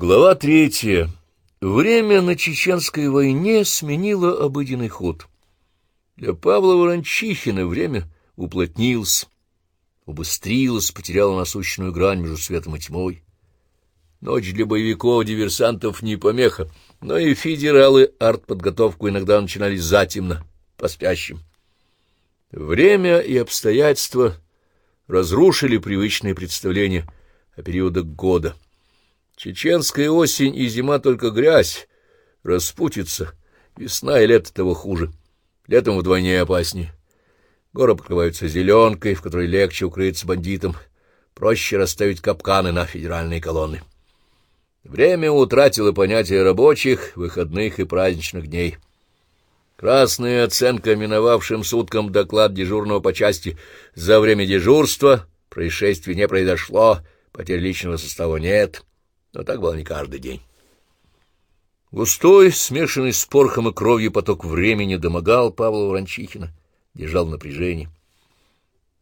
Глава третья. Время на Чеченской войне сменило обыденный ход. Для Павла Ворончихина время уплотнилось, убыстрилось, потеряло насущную грань между светом и тьмой. Ночь для боевиков-диверсантов не помеха, но и федералы артподготовку иногда начинали затемно, по спящим. Время и обстоятельства разрушили привычные представления о периодах года — Чеченская осень и зима только грязь, распутится, весна и лето того хуже. Летом вдвойне опаснее. Горы покрываются зеленкой, в которой легче укрыться бандитам, проще расставить капканы на федеральные колонны. Время утратило понятие рабочих, выходных и праздничных дней. Красная оценка миновавшим суткам доклад дежурного по части за время дежурства происшествий не произошло, потерь личного состава нет — но так было не каждый день. Густой, смешанный с порохом и кровью поток времени домогал Павла Ворончихина, держал напряжение.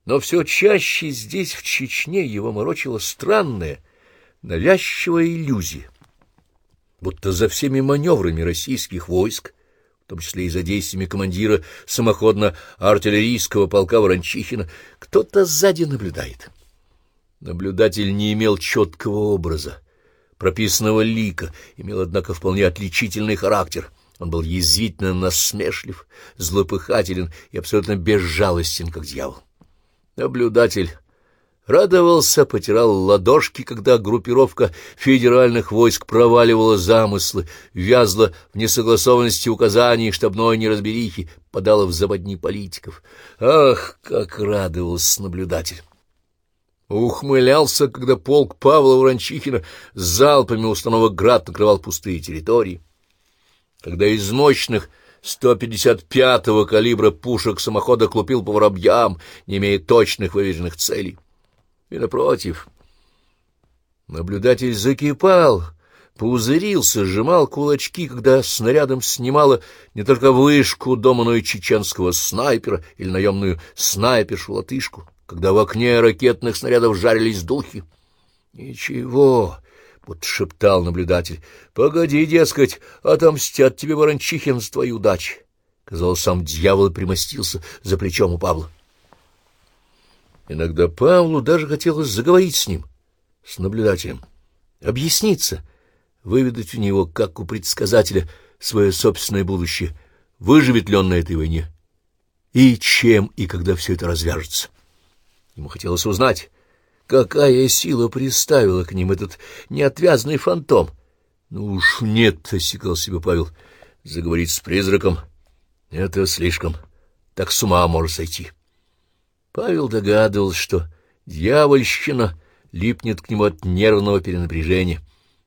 Но все чаще здесь, в Чечне, его морочила странная, навязчивая иллюзия, будто за всеми маневрами российских войск, в том числе и за действиями командира самоходно-артиллерийского полка Ворончихина, кто-то сзади наблюдает. Наблюдатель не имел четкого образа, прописанного лика, имел, однако, вполне отличительный характер. Он был язвительно насмешлив, злопыхателен и абсолютно безжалостен, как дьявол. Наблюдатель радовался, потирал ладошки, когда группировка федеральных войск проваливала замыслы, вязла в несогласованности указаний штабной неразберихи, подала в западни политиков. Ах, как радовался наблюдатель! Ухмылялся, когда полк Павла Ворончихина залпами установок «Град» накрывал пустые территории, когда из мощных 155-го калибра пушек самохода клупил по воробьям, не имея точных выверенных целей. И, напротив, наблюдатель закипал, пузырился, сжимал кулачки, когда снарядом снимала не только вышку дома, но и чеченского снайпера или наемную снайпершу-латышку когда в окне ракетных снарядов жарились духи. — Ничего, — будто шептал наблюдатель, — погоди, дескать, отомстят тебе Ворончихин с твоей удачи. Казалось, сам дьявол примостился за плечом у Павла. Иногда Павлу даже хотелось заговорить с ним, с наблюдателем, объясниться, выведать у него, как у предсказателя, свое собственное будущее, выживет ли он на этой войне, и чем и когда все это развяжется. Ему хотелось узнать, какая сила приставила к ним этот неотвязный фантом. — Ну уж нет, — осекал себе Павел, — заговорить с призраком — это слишком, так с ума может сойти. Павел догадывался, что дьявольщина липнет к нему от нервного перенапряжения,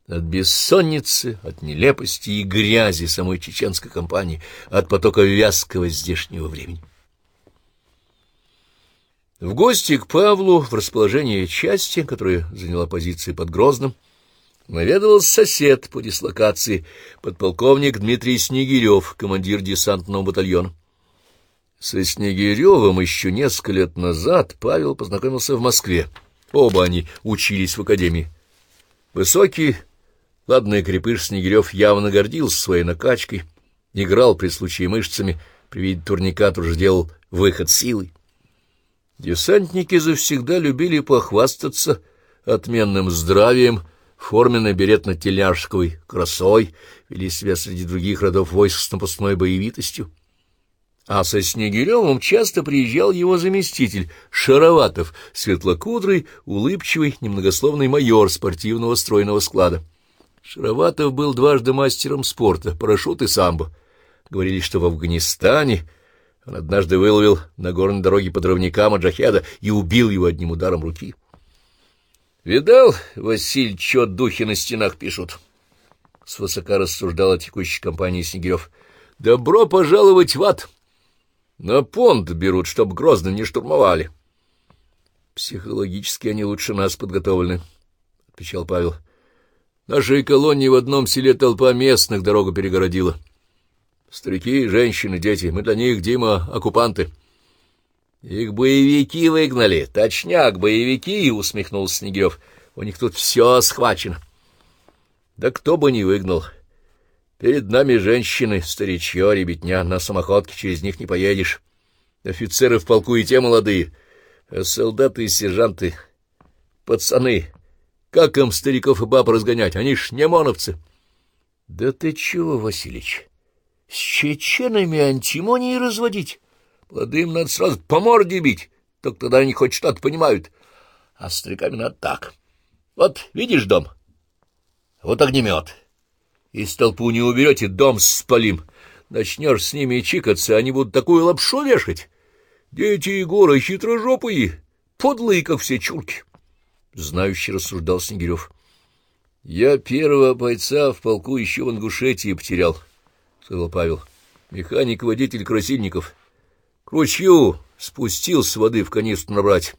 от бессонницы, от нелепости и грязи самой чеченской компании, от потока вязкого здешнего времени. В гости к Павлу в расположение части, которая заняла позиции под Грозным, наведывался сосед по дислокации, подполковник Дмитрий Снегирев, командир десантного батальона. Со Снегиревым еще несколько лет назад Павел познакомился в Москве. Оба они учились в академии. Высокий, ладный крепыш Снегирев явно гордился своей накачкой, играл при случае мышцами, при виде турника тоже делал выход силой. Десантники завсегда любили похвастаться отменным здравием, форменной беретно-теляшковой красой, вели себя среди других родов войск с напускной боевитостью. А со Снегиревым часто приезжал его заместитель, Шароватов, светлокудрый, улыбчивый, немногословный майор спортивного стройного склада. Шароватов был дважды мастером спорта, парашют и самбо. Говорили, что в Афганистане он однажды выловил на горной дороге подрывника Маджахеда и убил его одним ударом руки. «Видал, Василь, что духи на стенах пишут?» Свысока рассуждал о текущей компании Снегирев. «Добро пожаловать в ад! На понт берут, чтоб грозно не штурмовали». «Психологически они лучше нас подготовлены», — отвечал Павел. «Нашей колонии в одном селе толпа местных дорогу перегородила». Старики, женщины, дети. Мы для них, Дима, оккупанты. — Их боевики выгнали. Точняк, боевики, — усмехнулся Снегирев. — У них тут все схвачено. — Да кто бы не выгнал. Перед нами женщины, старичье, ребятня, на самоходке через них не поедешь. Офицеры в полку и те молодые, а солдаты и сержанты — пацаны. Как им стариков и баб разгонять? Они ж не моновцы. — Да ты чего, Василич, с чеченами антимонии разводить? Молодым надо сразу по морде бить, только тогда они хоть что-то понимают. А стариками надо так. Вот видишь дом? Вот огнемет. Из толпу не уберете, дом спалим. Начнешь с ними чикаться, они будут такую лапшу вешать. Дети Егора хитрожопые, подлые, как все чурки. Знающий рассуждал Снегирев. — Я первого бойца в полку еще в Ингушетии потерял, — сказал Павел. — Механик-водитель Красильников. К ручью спустил с воды в канистру набрать.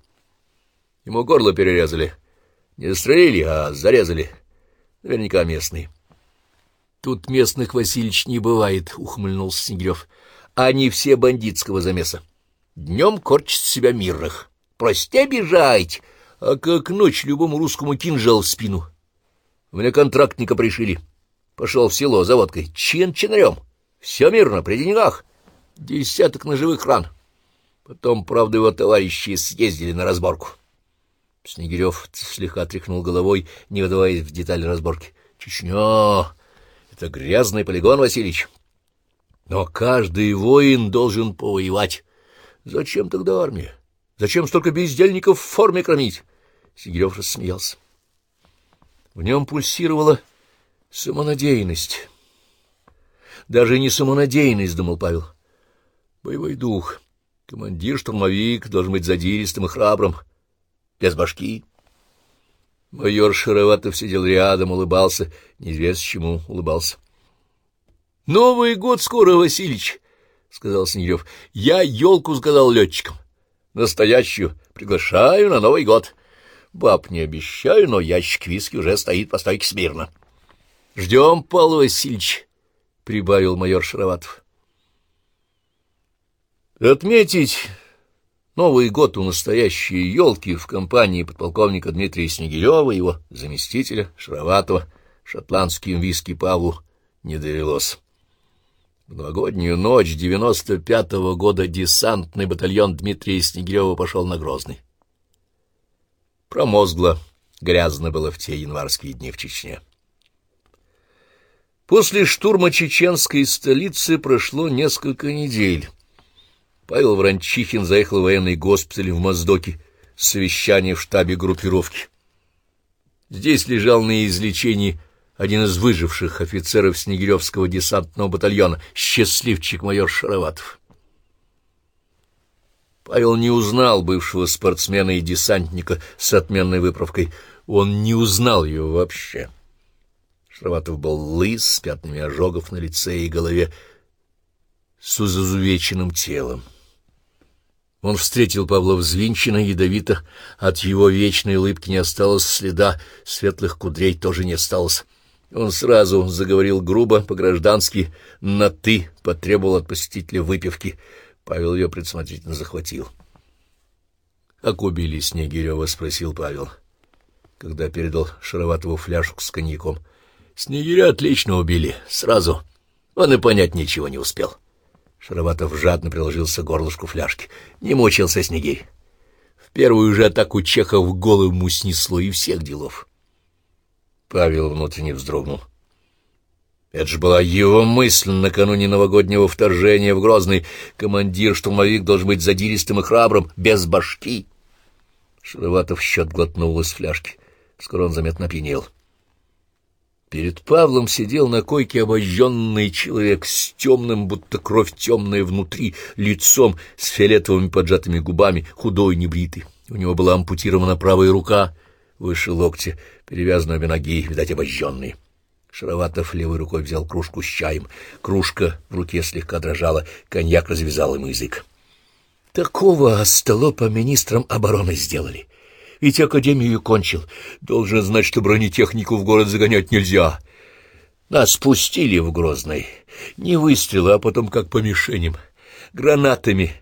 Ему горло перерезали. Не застрелили, а зарезали. Наверняка местные. — Тут местных, Васильевич, не бывает, — ухмыльнулся Снегирев. — Они все бандитского замеса. Днем корчат себя мирных. Прости, бежать, а как ночь любому русскому кинжал в спину. У меня контрактника пришили. Пошел в село за водкой. Чин-чинарем. Все мирно, при деньгах. Десяток ножевых ран. Потом, правда, его товарищи съездили на разборку. Снегирев слегка тряхнул головой, не выдаваясь в детали разборки. Чечня — это грязный полигон, Васильевич. Но каждый воин должен повоевать. Зачем тогда армия? Зачем столько бездельников в форме кормить? Снегирев рассмеялся. В нем пульсировала самонадеянность. Даже не самонадеянность, — думал Павел. Боевой дух. Командир-штурмовик должен быть задиристым и храбрым, без башки. Майор Шароватов сидел рядом, улыбался, неизвестно чему улыбался. — Новый год скоро, Васильич, — сказал Снегирев. — Я елку сказал летчикам. Настоящую приглашаю на Новый год. Баб не обещаю, но ящик виски уже стоит по стойке смирно. — Ждем, Павел Васильевич, — прибавил майор Шароватов. Отметить Новый год у настоящей елки в компании подполковника Дмитрия Снегирева и его заместителя Шароватова шотландским виски Павлу не довелось. В новогоднюю ночь девяносто пятого года десантный батальон Дмитрия Снегирева пошел на Грозный. Промозгло, грязно было в те январские дни в Чечне. После штурма чеченской столицы прошло несколько недель. Павел Ворончихин заехал в военный госпиталь в Моздоке с в штабе группировки. Здесь лежал на излечении один из выживших офицеров Снегиревского десантного батальона, счастливчик майор Шароватов. Павел не узнал бывшего спортсмена и десантника с отменной выправкой. Он не узнал его вообще. Шароватов был лыс, с пятнами ожогов на лице и голове, с изувеченным телом. Он встретил Павла взвинченно, ядовито. От его вечной улыбки не осталось следа, светлых кудрей тоже не осталось. Он сразу заговорил грубо, по-граждански, на «ты», потребовал от посетителя выпивки. Павел ее предусмотрительно захватил. — Как убили Снегирева? — спросил Павел, когда передал Шароватову фляжку с коньяком. — Снегиря отлично убили, сразу. Он и понять ничего не успел. — Шароватов жадно приложился к горлышку фляжки. Не мучился Снегирь. В первую же атаку Чехов голову снесло и всех делов. Павел внутренне вздрогнул. Это же была его мысль накануне новогоднего вторжения в Грозный. Командир-штурмовик должен быть задиристым и храбрым, без башки. Шароватов счет глотнул из фляжки. Скоро он заметно опьянел. — Перед Павлом сидел на койке обожженный человек с темным, будто кровь темная внутри, лицом с фиолетовыми поджатыми губами, худой, небритый. У него была ампутирована правая рука выше локтя, перевязаны обе ноги, видать, обожженные. Шароватов левой рукой взял кружку с чаем. Кружка в руке слегка дрожала, коньяк развязал ему язык. Такого остолопа министром обороны сделали ведь академию кончил. Должен знать, что бронетехнику в город загонять нельзя. Нас спустили в Грозный. Не выстрелы, а потом как по мишеням. Гранатами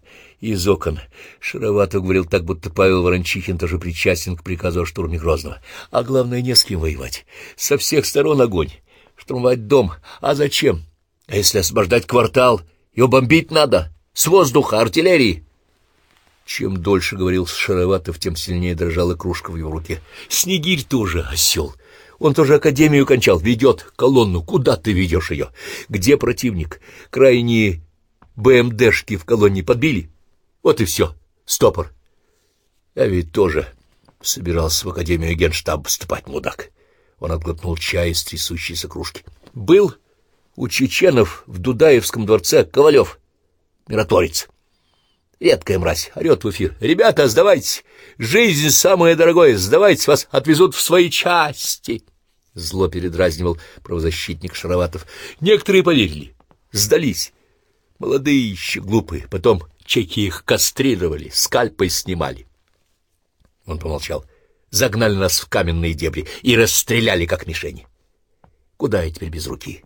из окон. Шаровато говорил так, будто Павел Ворончихин тоже причастен к приказу о штурме Грозного. А главное, не с кем воевать. Со всех сторон огонь. Штурмовать дом. А зачем? А если освобождать квартал? Его бомбить надо. С воздуха, артиллерии. Чем дольше говорил Шароватов, тем сильнее дрожала кружка в его руке. Снегирь тоже осел. Он тоже академию кончал, ведет колонну. Куда ты ведешь ее? Где противник? Крайние БМДшки в колонне подбили? Вот и все. Стопор. Я ведь тоже собирался в академию генштаб поступать, мудак. Он отглотнул чай из трясущейся кружки. Был у чеченов в Дудаевском дворце Ковалев, миротворец. Редкая мразь, орет в эфир. «Ребята, сдавайтесь! Жизнь самое дорогое! Сдавайтесь, вас отвезут в свои части!» Зло передразнивал правозащитник Шароватов. Некоторые поверили, сдались. Молодые еще глупые. Потом чеки их кастрировали, скальпой снимали. Он помолчал. Загнали нас в каменные дебри и расстреляли, как мишени. Куда я теперь без руки?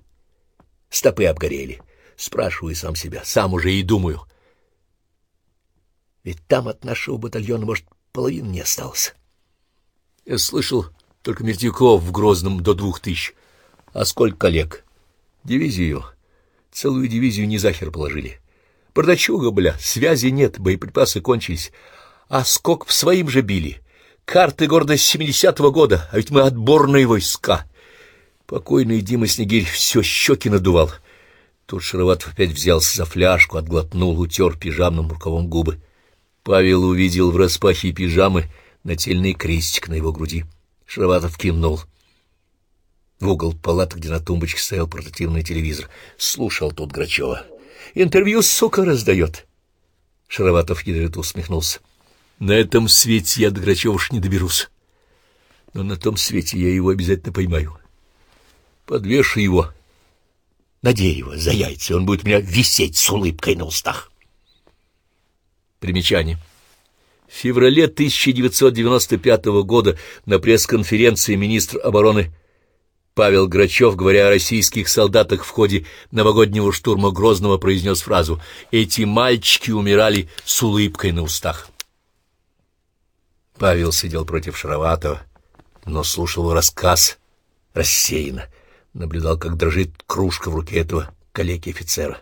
Стопы обгорели. Спрашиваю сам себя, сам уже и думаю — ведь там от нашего батальона, может, половины не осталось. Я слышал только мертвяков в Грозном до двух тысяч. А сколько коллег? Дивизию. Целую дивизию не захер положили. Бардачуга, бля, связи нет, боеприпасы кончились. А сколько в своим же били. Карты города с семидесятого года, а ведь мы отборные войска. Покойный Дима Снегирь все щеки надувал. Тут Шароватов опять взялся за фляжку, отглотнул, утер пижамным рукавом губы. Павел увидел в распахе пижамы нательный крестик на его груди. Шароватов кивнул. В угол палаты, где на тумбочке стоял портативный телевизор, слушал тут Грачева. «Интервью, сука, раздает!» Шароватов ядовито усмехнулся. «На этом свете я до Грачева уж не доберусь. Но на том свете я его обязательно поймаю. Подвешу его на дерево за яйца, он будет меня висеть с улыбкой на устах». Примечание. В феврале 1995 года на пресс-конференции министр обороны Павел Грачев, говоря о российских солдатах в ходе новогоднего штурма Грозного, произнес фразу «Эти мальчики умирали с улыбкой на устах». Павел сидел против Шароватова, но слушал рассказ рассеянно, наблюдал, как дрожит кружка в руке этого коллеги-офицера.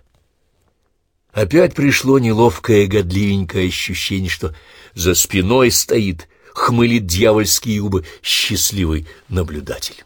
Опять пришло неловкое годливенькое ощущение, что за спиной стоит, хмылит дьявольские губы счастливый наблюдатель.